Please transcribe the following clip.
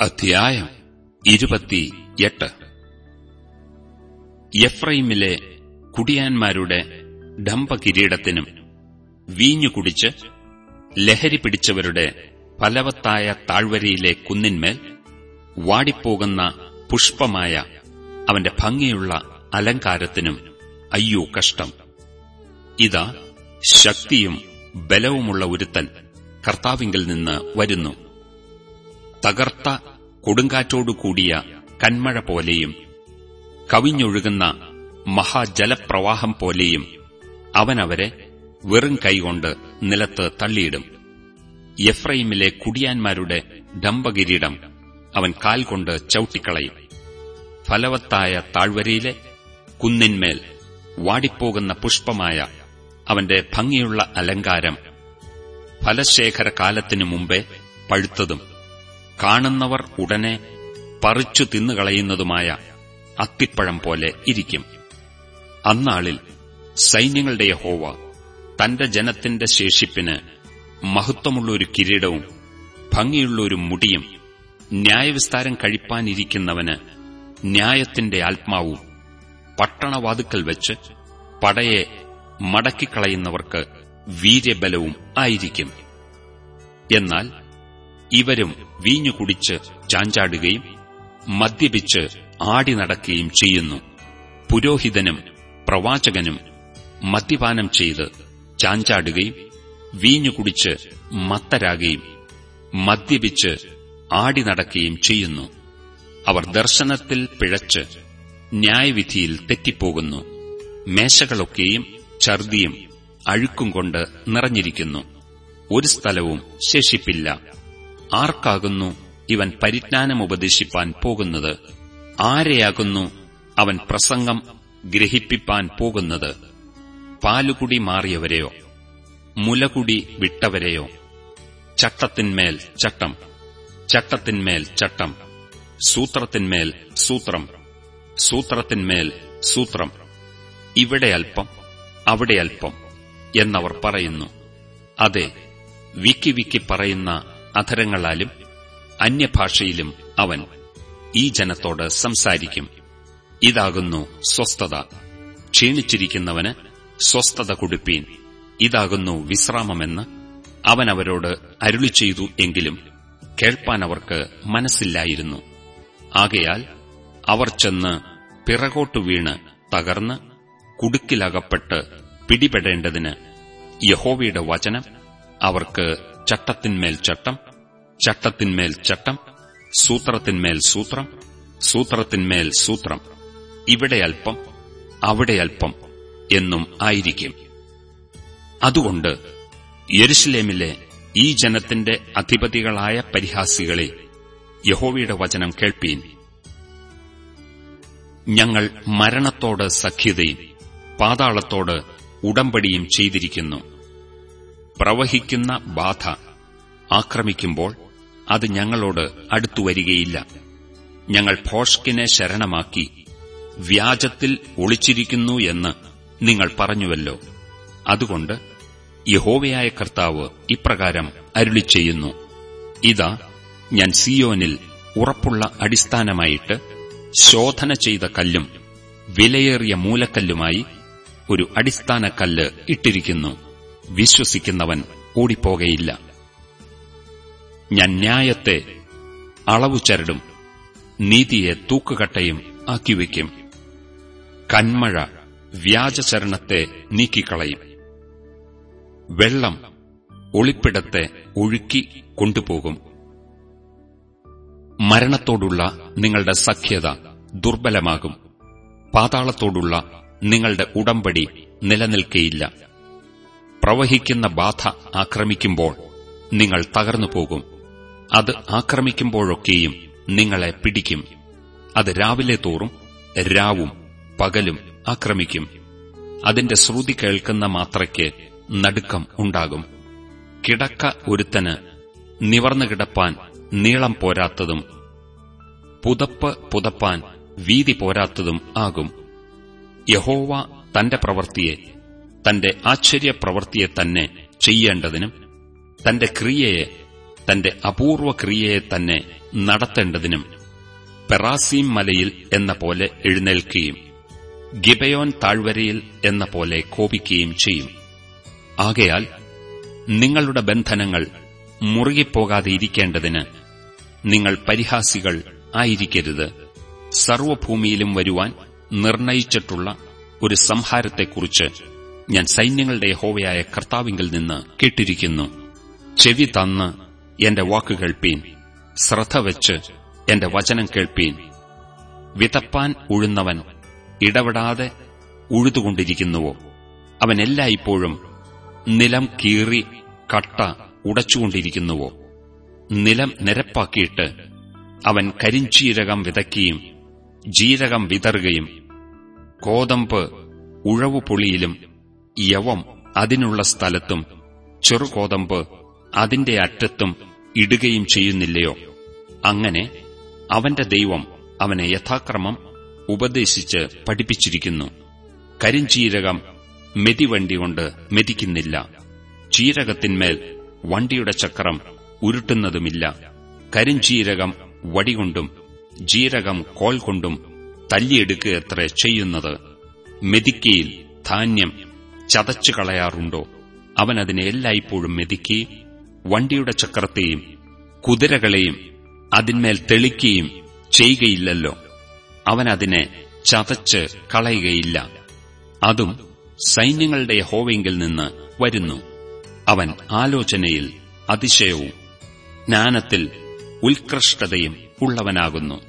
അധ്യായം ഇരുപത്തിയെട്ട്. എഫ്രൈമിലെ കുടിയാന്മാരുടെ ഡംഭകിരീടത്തിനും വീഞ്ഞു കുടിച്ച് ലഹരി പിടിച്ചവരുടെ ഫലവത്തായ താഴ്വരയിലെ കുന്നിന്മേൽ വാടിപ്പോകുന്ന പുഷ്പമായ അവന്റെ ഭംഗിയുള്ള അലങ്കാരത്തിനും അയ്യോ കഷ്ടം. ഇതാ ശക്തിയും ബലവുമുള്ള ഒരുത്തൻ കർത്താവിങ്കിൽ നിന്ന് വരുന്നു. തകർത്ത കൊടുങ്കാറ്റോടുകൂടിയ കന്മഴ പോലെയും കവിഞ്ഞൊഴുകുന്ന മഹാജലപ്രവാഹം പോലെയും അവനവരെ വെറും കൈകൊണ്ട് നിലത്ത് തള്ളിയിടും. എഫ്രൈമിലെ കുടിയാന്മാരുടെ ഡംബകിരീടം അവൻ കാൽ കൊണ്ട് ചവിട്ടിക്കളയും. ഫലവത്തായ താഴ്വരയിലെ കുന്നിന്മേൽ വാടിപ്പോകുന്ന പുഷ്പമായ അവന്റെ ഭംഗിയുള്ള അലങ്കാരം ഫലശേഖര കാലത്തിനു മുമ്പേ പഴുത്തതും കാണുന്നവർ ഉടനെ പറിച്ചു തിന്നുകളയുന്നതുമായ അത്തിപ്പഴം പോലെ ഇരിക്കും. അന്നാളിൽ സൈന്യങ്ങളുടെ യഹോവ തന്റെ ജനത്തിന്റെ ശേഷിപ്പിന് മഹത്വമുള്ള ഒരു കിരീടവും ഭംഗിയുള്ള ഒരു മുടിയും ന്യായവിസ്താരം കഴിപ്പാനിരിക്കുന്നവന് ന്യായത്തിന്റെ ആത്മാവും പട്ടണവാതുക്കൽ വെച്ച് പടയെ മടക്കിക്കളയുന്നവർക്ക് വീര്യബലവും ആയിരിക്കും. എന്നാൽ ഇവരും വീഞ്ഞു കുടിച്ച് ചാഞ്ചാടുകയും മദ്യപിച്ച് ആടി നടക്കുകയും ചെയ്യുന്നു. പുരോഹിതനും പ്രവാചകനും മദ്യപാനം ചെയ്ത് ചാഞ്ചാടുകയും വീഞ്ഞു കുടിച്ച് മത്തരാകുകയും മദ്യപിച്ച് ആടി നടക്കുകയും ചെയ്യുന്നു. അവർ ദർശനത്തിൽ പിഴച്ച് ന്യായവിധിയിൽ തെറ്റിപ്പോകുന്നു. മേശകളൊക്കെയും ഛർദിയും അഴുക്കും കൊണ്ട് നിറഞ്ഞിരിക്കുന്നു. ഒരു സ്ഥലവും ശേഷിപ്പില്ല. ആർക്കാകുന്നു ഇവൻ പരിജ്ഞാനം ഉപദേശിപ്പാൻ പോകുന്നത്? ആരെയാകുന്നു അവൻ പ്രസംഗം ഗ്രഹിപ്പിപ്പാൻ പോകുന്നത്? പാലുകുടി മാറിയവരെയോ? മുലകുടി വിട്ടവരെയോ? ചട്ടത്തിന്മേൽ ചട്ടം ചട്ടത്തിന്മേൽ ചട്ടം സൂത്രത്തിന്മേൽ സൂത്രം സൂത്രത്തിന്മേൽ സൂത്രം. ഇവിടെ അല്പം അവിടെ അല്പം എന്നവർ പറയുന്നു. അതെ വിക്കി വിക്കി പറയുന്ന അധരങ്ങളാലും അന്യഭാഷയിലും അവൻ ഈ ജനത്തോട് സംസാരിക്കും. ഇതാകുന്നു സ്വസ്ഥത. ക്ഷീണിച്ചിരിക്കുന്നവന് സ്വസ്ഥത കൊടുപ്പീൻ. ഇതാകുന്നു വിശ്രാമമെന്ന് അവൻ അവരോട് അരുളി ചെയ്തു എങ്കിലും കേൾപ്പാൻ അവർക്ക് മനസ്സില്ലായിരുന്നു. ആകയാൽ അവർ ചെന്ന് പിറകോട്ടു വീണ് തകർന്ന് കുടുക്കിലകപ്പെട്ട് പിടിപെടേണ്ടതിന് യഹോവയുടെ വചനം അവർക്ക് ചട്ടത്തിന്മേൽ ചട്ടം ചട്ടത്തിന്മേൽ ചട്ടം സൂത്രത്തിന്മേൽ സൂത്രം സൂത്രത്തിന്മേൽ സൂത്രം. ഇവിടെ അല്പം അവിടെ അല്പം എന്നും ആയിരിക്കും. അതുകൊണ്ട് യെരുഷലേമിലെ ഈ ജനത്തിന്റെ അധിപതികളായ പരിഹാസികളെ യഹോവയുടെ വചനം കേൾപ്പീൻ. ഞങ്ങൾ മരണത്തോട് സഖ്യതയും പാതാളത്തോട് ഉടമ്പടിയും ചെയ്തിരിക്കുന്നു. പ്രവഹിക്കുന്ന ബാധ ആക്രമിക്കുമ്പോൾ അത് ഞങ്ങളോട് അടുത്തുവരികയില്ല ഞങ്ങൾ ഭോഷ്കിനെ ശരണമാക്കി വ്യാജത്തിൽ ഒളിച്ചിരിക്കുന്നു എന്ന് നിങ്ങൾ പറഞ്ഞുവല്ലോ. അതുകൊണ്ട് യഹോവയായ കർത്താവ് ഇപ്രകാരം അരുളി ചെയ്യുന്നു ഇതാ ഞാൻ സിയോനിൽ ഉറപ്പുള്ള അടിസ്ഥാനമായിട്ട് ശോധന ചെയ്ത കല്ലും വിലയേറിയ മൂലക്കല്ലുമായി ഒരു അടിസ്ഥാനക്കല്ല് ഇട്ടിരിക്കുന്നു. വിശ്വസിക്കുന്നവൻ ഓടിപ്പോകയില്ല ഞാൻ ന്യായത്തെ അളവു ചരടും നീതിയെ തൂക്കുകട്ടയും ആക്കിവയ്ക്കും. കന്മഴ വ്യാജചരണത്തെ നീക്കിക്കളയും. വെള്ളം ഒളിപ്പിടത്തെ ഒഴുക്കി കൊണ്ടുപോകും. മരണത്തോടുള്ള നിങ്ങളുടെ സഖ്യത ദുർബലമാകും. പാതാളത്തോടുള്ള നിങ്ങളുടെ ഉടമ്പടി നിലനിൽക്കയില്ല. പ്രവഹിക്കുന്ന ബാധ ആക്രമിക്കുമ്പോൾ നിങ്ങൾ തകർന്നു പോകും. അത് ആക്രമിക്കുമ്പോഴൊക്കെയും നിങ്ങളെ പിടിക്കും. അത് രാവിലെ തോറും രാവും പകലും ആക്രമിക്കും. അതിന്റെ ശ്രുതി കേൾക്കുന്ന മാത്രയ്ക്ക് നടുക്കം ഉണ്ടാകും. കിടക്ക ഒരുത്തന് നിവർന്നു കിടപ്പാൻ നീളം പോരാത്തതും പുതപ്പ് പുതപ്പാൻ വീതി പോരാത്തതും ആകും. യഹോവ തന്റെ പ്രവൃത്തിയെ തന്റെ ആശ്ചര്യപ്രവൃത്തിയെ തന്നെ ചെയ്യേണ്ടതിനും തന്റെ ക്രിയയെ തന്റെ അപൂർവ ക്രിയയെ തന്നെ നടത്തേണ്ടതിനും പെറാസീം മലയിൽ എന്ന പോലെ എഴുന്നേൽക്കുകയും ഗിബയോൻ താഴ്വരയിൽ എന്ന പോലെ കോപിക്കുകയും ചെയ്യും. ആകയാൽ നിങ്ങളുടെ ബന്ധനങ്ങൾ മുറുകിപ്പോകാതെ ഇരിക്കേണ്ടതിന് നിങ്ങൾ പരിഹാസികൾ ആയിരിക്കരുത്. സർവഭൂമിയിലും വരുവാൻ നിർണയിച്ചിട്ടുള്ള ഒരു സംഹാരത്തെക്കുറിച്ച് ഞാൻ സൈന്യങ്ങളുടെ ഹോവയായ കർത്താവിങ്കിൽ നിന്ന് കേട്ടിരിക്കുന്നു. ചെവി തന്ന് എന്റെ വാക്ക് കേൾപ്പീൻ. ശ്രദ്ധ വെച്ച് എന്റെ വചനം കേൾപ്പീൻ. വിതപ്പാൻ ഉഴുന്നവൻ ഇടപെടാതെ ഉഴുതുകൊണ്ടിരിക്കുന്നുവോ? അവൻ എല്ലായ്പ്പോഴും നിലം കീറി കട്ട ഉടച്ചുകൊണ്ടിരിക്കുന്നുവോ? നിലം നിരപ്പാക്കിയിട്ട് അവൻ കരിഞ്ചീരകം വിതയ്ക്കുകയും ജീരകം വിതറുകയും കോതമ്പ് ഉഴവുപൊളിയിലും യവം അതിനുള്ള സ്ഥലത്തും ചെറുകോതമ്പ് അതിന്റെ അറ്റത്തും ഇടുകയും ചെയ്യുന്നില്ലയോ? അങ്ങനെ അവന്റെ ദൈവം അവനെ യഥാക്രമം ഉപദേശിച്ച് പഠിപ്പിച്ചിരിക്കുന്നു. കരിഞ്ചീരകം മെതിവണ്ടി കൊണ്ട് മെതിക്കുന്നില്ല. ചീരകത്തിന്മേൽ വണ്ടിയുടെ ചക്രം ഉരുട്ടുന്നതുമില്ല. കരിഞ്ചീരകം വടികൊണ്ടും ജീരകം കോൽ കൊണ്ടും തല്ലിയെടുക്കുകയത്ര ചെയ്യുന്നത്. മെതിക്കയിൽ ധാന്യം ചതച്ചു കളയാറുണ്ടോ? അവൻ അതിനെ എല്ലായ്പ്പോഴും മെതിക്കി വണ്ടിയുടെ ചക്രത്തെയും കുതിരകളെയും അതിന്മേൽ തെളിക്കുകയും ചെയ്യുകയില്ലല്ലോ. അവൻ അതിനെ ചതച്ച് കളയുകയില്ല. അതും സൈന്യങ്ങളുടെ ഹോവെങ്കിൽ നിന്ന് വരുന്നു. അവൻ ആലോചനയിൽ അതിശയവും ജ്ഞാനത്തിൽ ഉത്കൃഷ്ടതയും ഉള്ളവനാകുന്നു.